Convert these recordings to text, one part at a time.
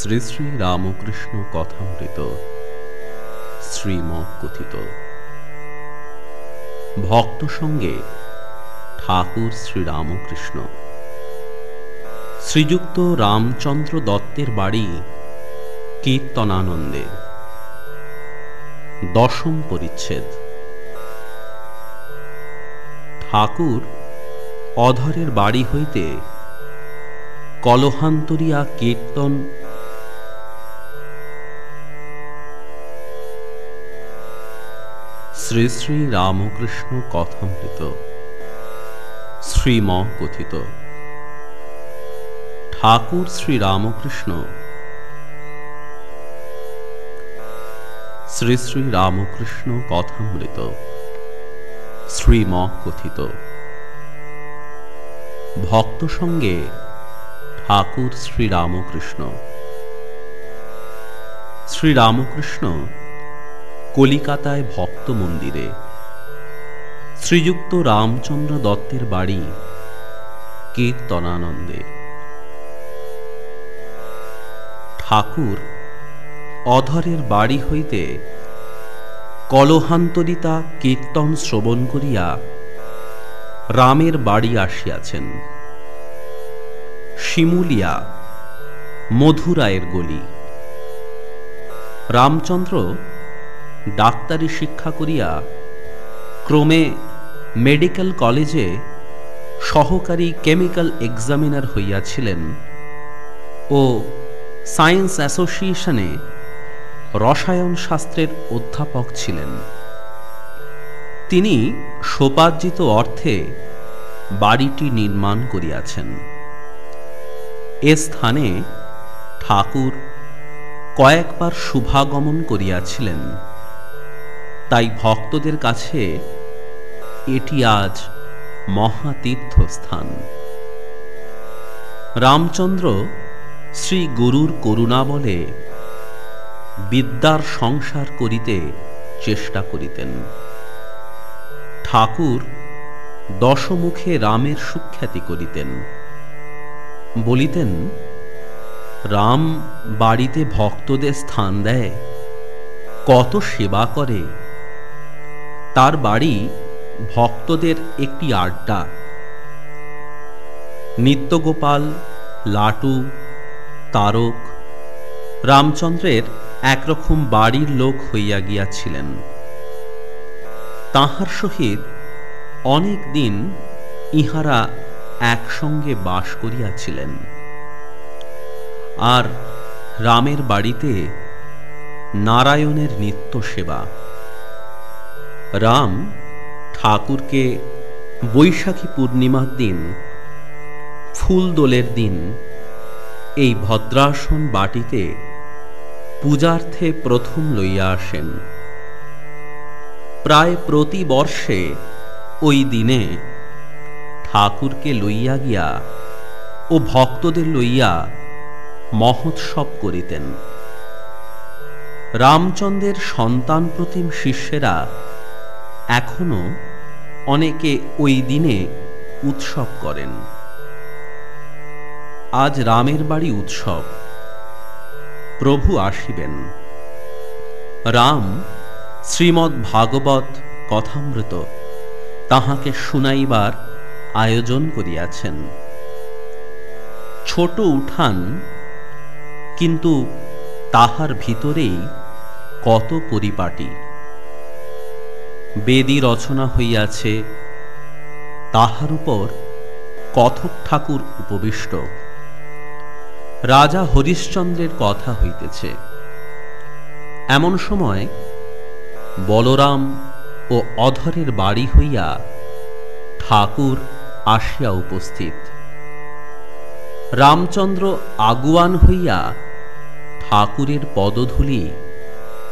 শ্রী শ্রী রামকৃষ্ণ কথামৃত শ্রীম কথিত ভক্ত সঙ্গে ঠাকুর শ্রীরামকৃষ্ণ। শ্রীযুক্ত রামচন্দ্র দত্তের বাড়ি কীর্তনানন্দে। দশম পরিচ্ছেদ। ঠাকুর অধরের বাড়ি হইতে কলহান্তরিয়া কীর্তন শ্রী শ্রী রামকৃষ্ণ কথামৃত, শ্রীম কথিত। ঠাকুর শ্রী রামকৃষ্ণ। শ্রী শ্রী রামকৃষ্ণ কথামৃত, শ্রীম কথিত। ভক্ত সঙ্গে ঠাকুর শ্রী রামকৃষ্ণ। শ্রী রামকৃষ্ণ কলিকাতায় ভক্ত মন্দিরে। শ্রীযুক্ত রামচন্দ্র দত্তের বাড়ি কীর্তনানন্দে। ঠাকুর অধরের বাড়ি হইতে কলহান্তরিতা কীর্তন শ্রবণ করিয়া রামের বাড়ি আসিয়াছেন। শিমুলিয়া মধুরায়ের গলি। রামচন্দ্র ডাক্তারি শিক্ষা করিয়া ক্রমে মেডিকেল কলেজে সহকারী কেমিক্যাল এক্সামিনার হইয়াছিলেন ও সায়েন্স অ্যাসোসিয়েশনে রসায়ন শাস্ত্রের অধ্যাপক ছিলেন। তিনি সোপার্জিত অর্থে বাড়িটি নির্মাণ করিয়াছেন। এ স্থানে ঠাকুর কয়েকবার শুভাগমন করিয়াছিলেন। তাই ভক্তদের কাছে এটি আজ মহাতীর্থস্থান। রামচন্দ্র শ্রী গুরুর করুণা বলে বিদ্যার সংসার করিতে চেষ্টা করিতেন। ঠাকুর দশমুখে রামের সুখ্যাতি করিতেন। বলিতেন, রাম বাড়িতে ভক্তদের স্থান দেয়, কত সেবা করে তার বাড়ি ভক্তদের একটি আড্ডা। নিত্যগোপাল, লাটু, তারক, রামচন্দ্রের একরকম বাড়ির লোক হইয়া গিয়াছিলেন। তাহার সহিত অনেক দিন ইহারা একসঙ্গে বাস করিয়াছিলেন। আর রামের বাড়িতে নারায়ণের নিত্য সেবা। রাম ঠাকুরকে বৈশাখী পূর্ণিমার দিন, ফুল দোলের দিন, এই ভদ্রাসন বাটিতে পূজার্থে প্রথম লইয়া আসেন। প্রায় প্রতি বর্ষে ওই দিনে ঠাকুরকে লইয়া গিয়া ও ভক্তদের লইয়া মহোৎসব করিতেন। রামচন্দ্রের সন্তান প্রতিম শিষ্যেরা এখনও অনেকে ওই দিনে উৎসব করেন। আজ রামের বাড়ি উৎসব। প্রভু আসিবেন। রাম শ্রীমৎ ভাগবত কথামৃত তাহাকে শুনাইবার আয়োজন করিয়াছেন। ছোট উঠান কিন্তু তাহার ভিতরেই কত পরিপাটি। বেদি রচনা হইয়াছে। তাহার উপর কথক ঠাকুর উপবিষ্ট। রাজা হরিশ্চন্দ্রের কথা হইতেছে। এমন সময় বলরাম ও অধরের বাড়ি হইয়া ঠাকুর আসিয়া উপস্থিত। রামচন্দ্র আগুয়ান হইয়া ঠাকুরের পদধূলি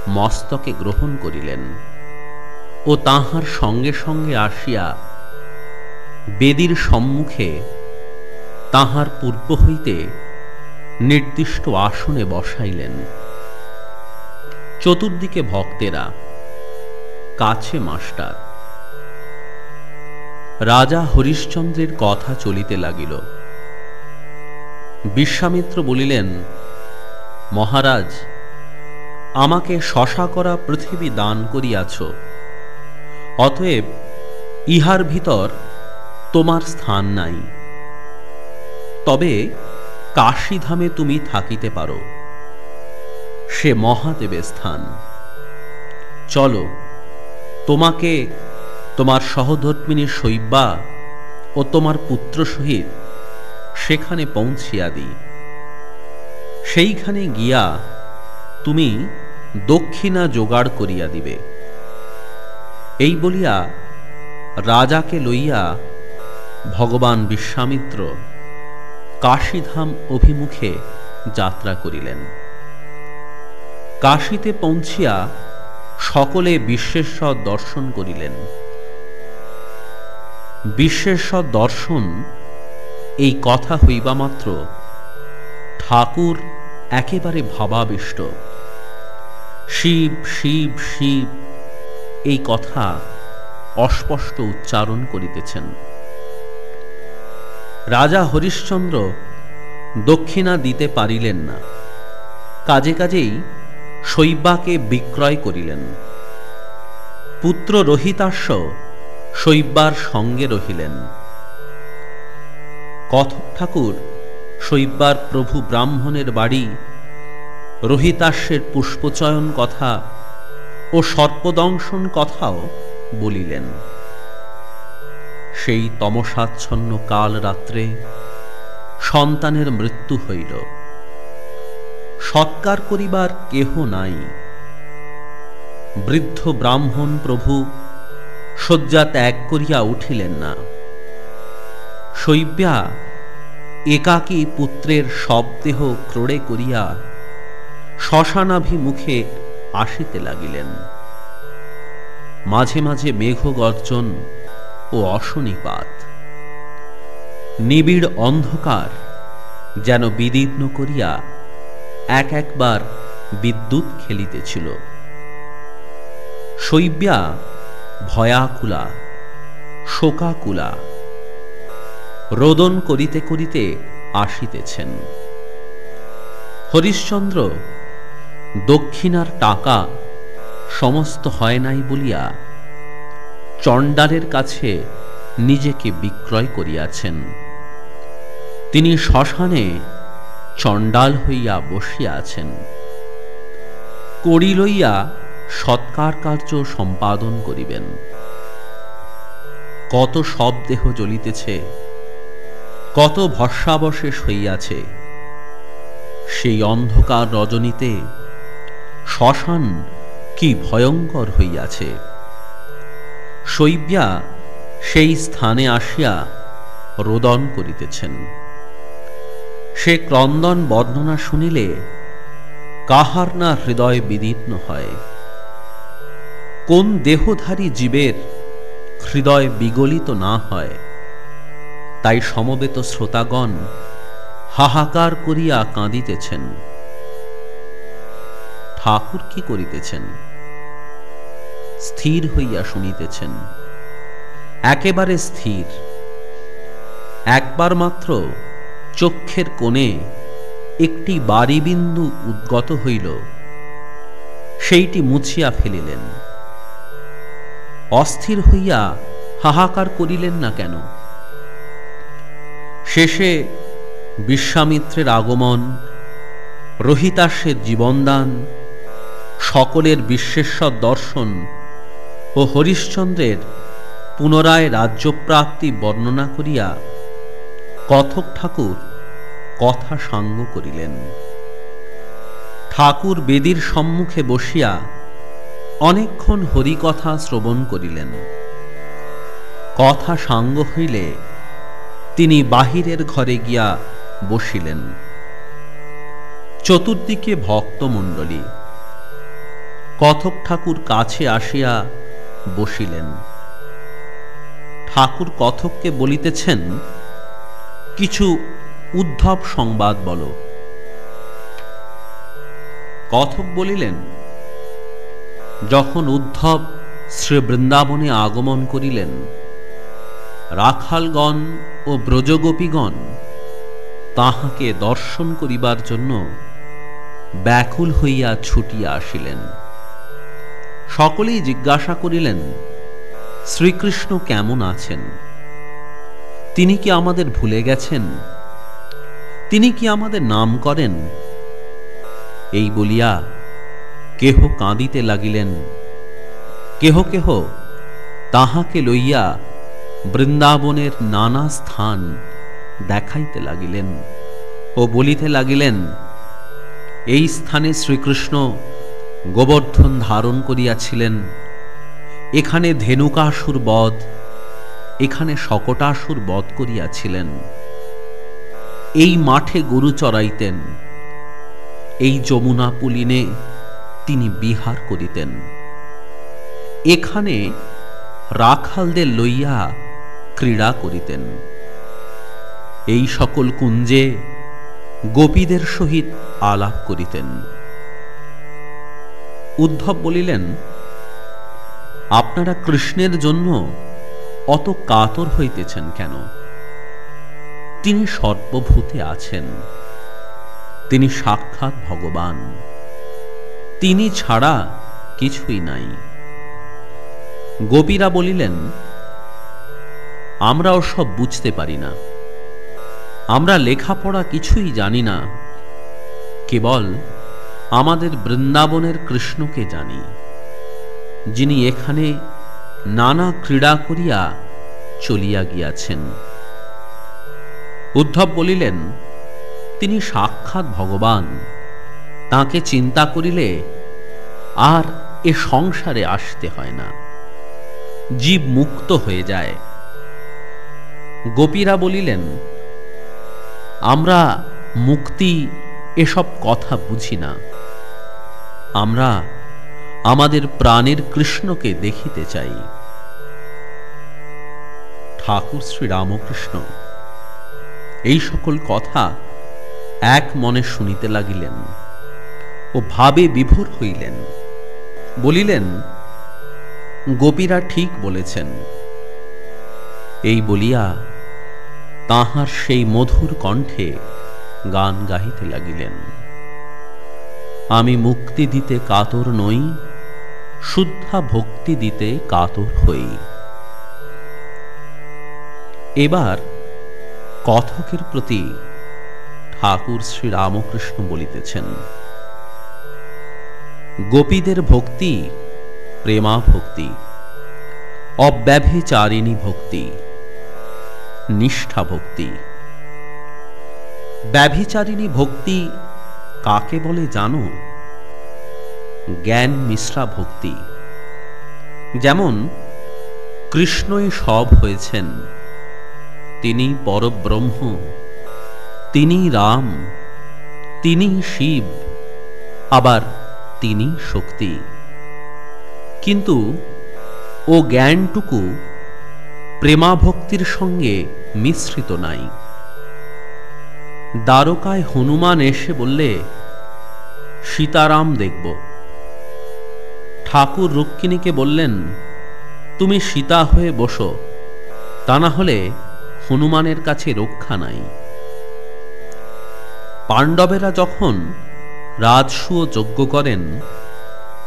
মস্তকে গ্রহণ করিলেন। ও তাহার সঙ্গে সঙ্গে আসিয়া বেদির সম্মুখে তাহার পূর্ব হইতে নির্দিষ্ট আসনে বসাইলেন। চতুর্দিকে ভক্তেরা, কাছে মাস্টার। রাজা হরিশ্চন্দ্রের কথা চলিতে লাগিল। বিশ্বামিত্র বলিলেন, মহারাজ, আমাকে শশা করা পৃথিবী দান করিয়াছ। অতএব ইহার ভিতর তোমার স্থান নাই। তবে কাশীধামে তুমি থাকিতে পারো। সে মহাদেবের স্থান। চলো, তোমাকে তোমার সহধর্মিনী শৈব্যা ও তোমার পুত্র সহিত সেখানে পৌঁছিয়া দিই। সেইখানে গিয়া তুমি দক্ষিণা জোগাড় করিয়া দিবে। এই বলিয়া রাজাকে লইয়া ভগবান বিশ্বামিত্র কাশীধাম অভিমুখে যাত্রা করিলেন। কাশীতে পৌঁছিয়া সকলে বিশ্বেশ্বর দর্শন করিলেন। বিশ্বেশ্বর দর্শন এই কথা হইবা মাত্র ঠাকুর একেবারে ভাবাবিষ্ট। শিব শিব শিব এই কথা অস্পষ্ট উচ্চারণ করিতেছেন। রাজা হরিশ্চন্দ্র দক্ষিণা দিতে পারিলেন না। কাজে কাজেই শৈব্যাকে বিক্রয় করিলেন। পুত্র রহিতাস্য শৈব্যার সঙ্গে রহিলেন। কথক ঠাকুর শৈব্যার প্রভু ব্রাহ্মণের বাড়ি রোহিতাস্যের পুষ্পচয়ন কথা ও সর্পদংশন কথাও বলিলেন। সেই তমসাচ্ছন্ন কাল রাত্রে সন্তানের মৃত্যু হইল। সৎকার করিবার কেহ নাই। বৃদ্ধ ব্রাহ্মণ প্রভু শয্যা ত্যাগ করিয়া উঠিলেন না। শৈব্যা একাকী পুত্রের শবদেহ ক্রোড়ে করিয়া শ্মশানাভিমুখে আসিতে লাগিলেন। মাঝে মাঝে মেঘ গর্জন ও অশনিপাত। নিবিড় অন্ধকার যেন বিদীর্ণ করিয়া এক একবার বিদ্যুৎ খেলিতেছিল। শৈব্যা ভয়াকুলা, শোকাকুলা, রোদন করিতে করিতে আসিতেছেন। হরিশ্চন্দ্র দক্ষিণার টাকা সমস্ত হয় নাই বলিয়া চণ্ডালের কাছে নিজেকে বিক্রয় করিয়াছেন। তিনি শ্মশানে চণ্ডাল হইয়া বসিয়া আছেন। কড়ি লইয়া সৎকার কার্য সম্পাদন করিবেন। কত সব দেহ জ্বলিতেছে, কত ভস্যাবশেষ হইয়াছে, সেই অন্ধকার রজনীতে শ্মশান কি ভয়ঙ্কর হইয়াছে। শৈব্যা সেই স্থানে আসিয়া রোদন করিতেছেন। সে ক্রন্দন বর্ণনা শুনিলে কাহার না হৃদয় বিদীর্ণ হয়। কোন দেহধারী জীবের হৃদয় বিগলিত না হয়, তাই সমবেত শ্রোতাগণ হাহাকার করিয়া কাঁদিতেছেন। ঠাকুর কি করিতেছেন? স্থির হইয়া শুনিতেছেন। একেবারে স্থির। একবার মাত্র চক্ষের কোণে একটি বাড়িবিন্দু উদ্গত হইল। সেইটি মুছিয়া ফেলিলেন। অস্থির হইয়া হাহাকার করিলেন না কেন? শেষে বিশ্বামিত্রের আগমন রোহিতাস্যের জীবনদান সকলের বিশ্বেশ্বর দর্শন ও হরিশ্চন্দ্রের পুনরায় রাজ্যপ্রাপ্তি বর্ণনা করিয়া কথক ঠাকুর কথা সাঙ্গ করিলেন। ঠাকুর বেদির সম্মুখে বসিয়া অনেকক্ষণ হরিকথা শ্রবণ করিলেন। কথা সাঙ্গ হইলে তিনি বাহিরের ঘরে গিয়া বসিলেন। চতুর্দিকে ভক্তমণ্ডলী কথক ঠাকুর কাছে আসিয়া বসিলেন। ঠাকুর কথককে বলিতেছেন, কিছু উদ্ধব সংবাদ বল। কথক বলিলেন, যখন উদ্ধব শ্রী বৃন্দাবনে আগমন করিলেন, রাখালগণ ও ব্রজগোপীগণ তাহাকে দর্শন করিবার জন্য ব্যাকুল হইয়া ছুটিয়া আসিলেন। সকলেই জিজ্ঞাসা করিলেন, শ্রীকৃষ্ণ কেমন আছেন? তিনি কি আমাদের ভুলে গেছেন? তিনি কি আমাদের নাম করেন? এই বলিয়া কেহ কাঁদিতে লাগিলেন। কেহ কেহ তাহাকে লইয়া বৃন্দাবনের নানা স্থান দেখাইতে লাগিলেন ও বলিতে লাগিলেন, এই স্থানে শ্রীকৃষ্ণ গোবর্ধন ধারণ করিয়াছিলেন, এখানে ধেনুকাসুর বধ, এখানে শকটাসুর বধ করিয়াছিলেন। এই মাঠে গরু চড়াইতেন এই যমুনা পুলিনে তিনি বিহার করিতেন। এখানে রাখালদের লইয়া ক্রীড়া করিতেন। এই সকল কুঞ্জে গোপীদের সহিত আলাপ করিতেন। উদ্ধব বলিলেন, আপনারা কৃষ্ণের জন্য অত কাতর হইতেছেন কেন? তিনি সর্বভূতে আছেন। তিনি সাক্ষাৎ ভগবান। তিনি ছাড়া কিছুই নাই। গোপীরা বলিলেন, আমরা সব বুঝতে পারি না। আমরা লেখাপড়া কিছুই জানি না। কেবল আমাদের বৃন্দাবনের কৃষ্ণকে জানি, যিনি এখানে নানা ক্রীড়া করিয়া চলিয়া গিয়াছেন। উদ্ধব বলিলেন, তিনি সাক্ষাৎ ভগবান। তাকে চিন্তা করিলে আর এ সংসারে আসতে হয় না। জীব মুক্ত হয়ে যায়। গোপীরা বলিলেন, আমরা মুক্তি এসব কথা বুঝি না। আমরা আমাদের প্রাণের কৃষ্ণকে দেখিতে চাই। ঠাকুর শ্রী রামকৃষ্ণ এই সকল কথা এক মনে শুনিতে লাগিলেন ও ভাবে বিভোর হইলেন। বলিলেন, গোপীরা ঠিক বলেছেন। এই বলিয়া তাহার সেই মধুর কণ্ঠে গান গাহিতে লাগিলেন। আমি মুক্তি দিতে কাতর নই, শুদ্ধা ভক্তি দিতে কাতর হই। এবার কথকের প্রতি ঠাকুর শ্রী রামকৃষ্ণ বলিতেছেন, গোপীদের ভক্তি প্রেমা ভক্তি অব্যভিচারিণী ভক্তি নিষ্ঠা ভক্তি ব্যভিচারিণী ভক্তি কাকে বলে জানো? জ্ঞান মিশ্রা ভক্তি। যেমন, কৃষ্ণই সব হয়েছেন। তিনি পরব্রহ্ম, তিনি রাম, তিনি শিব, আবার তিনি শক্তি। কিন্তু ও জ্ঞানটুকু প্রেমাভক্তির সঙ্গে মিশ্রিত নাই। দ্বারকায় হনুমান এসে বললে, সীতারাম দেখব। ঠাকুর রুক্মিণীকে বললেন, তুমি সীতা হয়ে বসো, তা না হলে হনুমানের কাছে রক্ষা নাই। পাণ্ডবেরা যখন রাজসুয় যজ্ঞ করেন,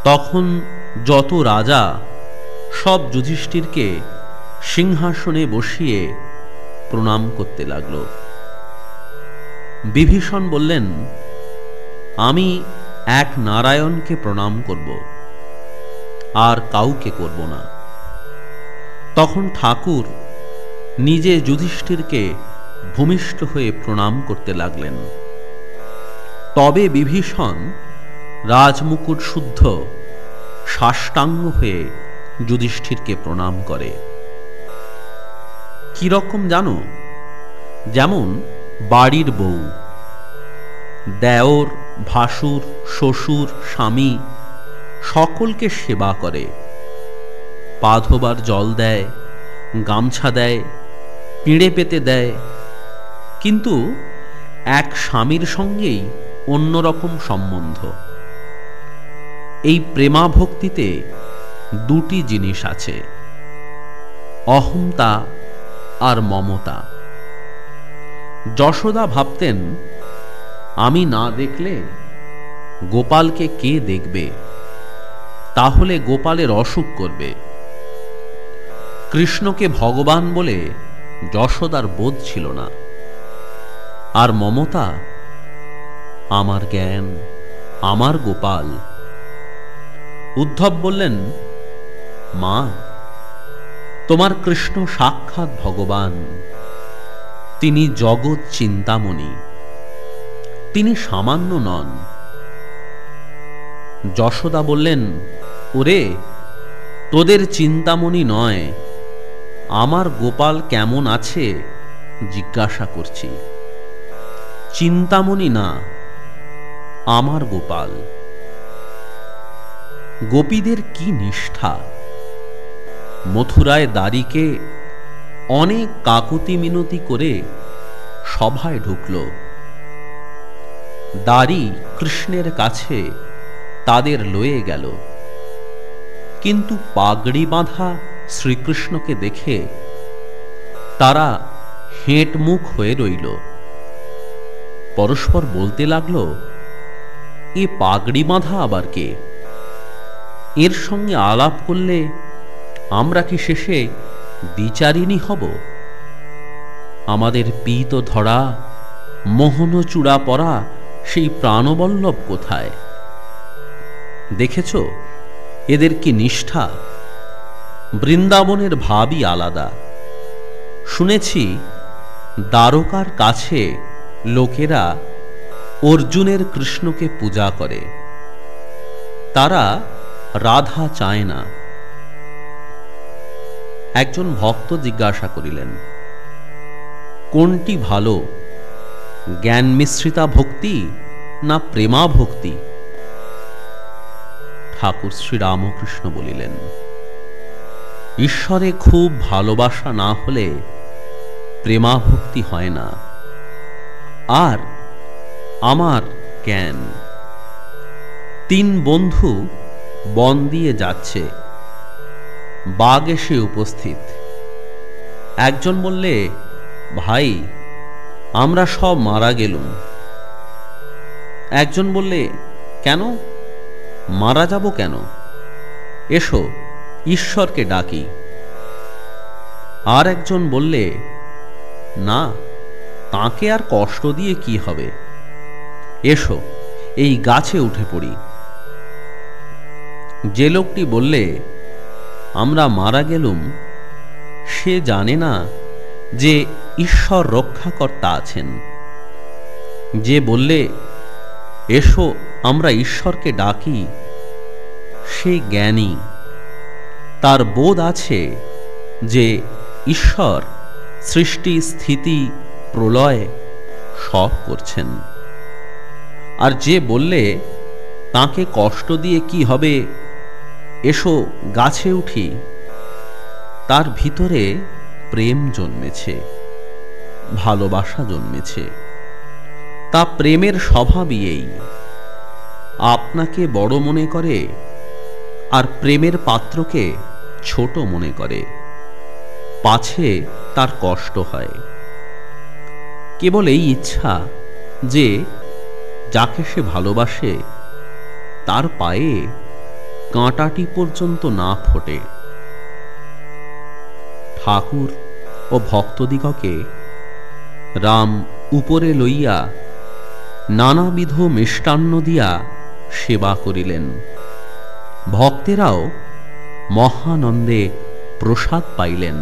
তখন যত রাজা সব যুধিষ্ঠিরকে সিংহাসনে বসিয়ে প্রণাম করতে লাগল। বিভীষণ বললেন, আমি এক নারায়ণকে প্রণাম করব, আর কাউকে করব না। তখন ঠাকুর নিজে যুধিষ্ঠিরকে ভূমিষ্ঠ হয়ে প্রণাম করতে লাগলেন। তবে বিভীষণ রাজমুকুট শুদ্ধ সাষ্টাঙ্গ হয়ে যুধিষ্ঠিরকে প্রণাম করে। কীরকম জানো? যেমন বাড়ির বউ। দেওর, ভাসুর, শ্বশুর, স্বামী সকলকে সেবা করে। পা ধোবার জল দেয়, গামছা দেয়, পিঁড়ে পেতে দেয়। কিন্তু এক স্বামীর সঙ্গেই অন্যরকম সম্বন্ধ। এই প্রেমাভক্তিতে দুটি জিনিস আছে অহমতা আর মমতা। যশোদা ভাবতেন, আমি না দেখলে গোপালকে কে দেখবে? তাহলে গোপালের অসুখ করবে। কৃষ্ণকে ভগবান বলে যশোদার বোধ ছিল না। আর মমতা, আমার জ্ঞান, আমার গোপাল। উদ্ধব বললেন, মা, তোমার কৃষ্ণ সাক্ষাৎ ভগবান। তিনি জগৎ চিন্তামণি। তিনি সামান্য নন। যশোদা বললেন, ওরে, তোদের চিন্তামণি নয়। আমার গোপাল কেমন আছে? জিজ্ঞাসা করছি। চিন্তামণি না, আমার গোপাল। গোপীদের কি নিষ্ঠা? মথুরায় দাড়িকে অনেক কাকুতি মিনতি করে সভায় ঢুকল। দাড়ি কৃষ্ণের কাছে তাদের লয়ে গেল। কিন্তু পাগড়ি বাঁধা শ্রীকৃষ্ণকে দেখে তারা হেঁট মুখ হয়ে রইল। পরস্পর বলতে লাগল, এ পাগড়ি বাঁধা আবার কে? এর সঙ্গে আলাপ করলে আমরা কি শেষে বিচারিণী হব। আমাদের পীত ধরা, মোহন চূড়া পরা, সেই প্রাণবল্লভ কোথায়? দেখেছ? এদের কি নিষ্ঠা? বৃন্দাবনের ভাবই আলাদা। শুনেছি, দ্বারকার কাছে লোকেরা অর্জুনের কৃষ্ণকে পূজা করে। তারা রাধা চায় না। একজন ভক্ত জিজ্ঞাসা করিলেন, কোনটি ভালো, জ্ঞান মিশ্রিতা ভক্তি না প্রেমা ভক্তি? ঠাকুর শ্রী রামকৃষ্ণ বলিলেন, ঈশ্বরে খুব ভালোবাসা না হলে প্রেমা ভক্তি হয় না। আর আমার জ্ঞান, তিন বন্ধু বন দিয়ে যাচ্ছে। বাঘ এসে উপস্থিত। একজন বললে, ভাই, আমরা সব মারা গেলুম। একজন বললে, কেন? মারা যাব কেন? এসো, ঈশ্বরকে ডাকি। আর একজন বললে, না, তাকে আর কষ্ট দিয়ে কি হবে? এসো, এই গাছে উঠে পড়ি। যে লোকটি বললে আমরা মারা গেলুম, সে জানে না যে ঈশ্বর রক্ষাকর্তা আছেন। যে বললে, এসো, আমরা ঈশ্বরকে ডাকি। সে জ্ঞানী। তার বোধ আছে যে ঈশ্বর সৃষ্টি, স্থিতি, প্রলয় সব করছেন। আর যে বললে, তাকে কষ্ট দিয়ে কি হবে? এসো গাছে উঠি, তার ভিতরে প্রেম জন্মেছে, ভালোবাসা জন্মেছে। তা প্রেমের স্বভাবই এই। আপনাকে বড় মনে করে আর প্রেমের পাত্রকে ছোট মনে করে। পাছে তার কষ্ট হয়। কেবল এই ইচ্ছা যে যাকে সে ভালোবাসে, তার পায়ে কাঁটাটি পর্যন্ত না ফোটে। ঠাকুর ও ভক্তদিগকে রাম উপরে লইয়া নানাবিধ মিষ্টান্ন দিয়া সেবা করিলেন। ভক্তেরাও মহানন্দে প্রসাদ পাইলেন।